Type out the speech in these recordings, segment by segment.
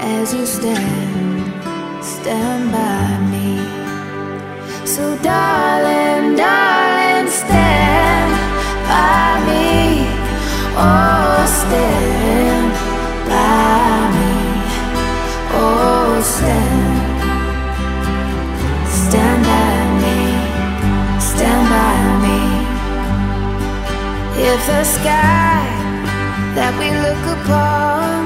as you stand, stand by me. So, darling, darling, stand by me. Oh, stand by me. Oh, stand, stand by me. Stand by me. If the sky that we look upon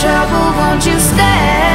Trouble, won't you stand?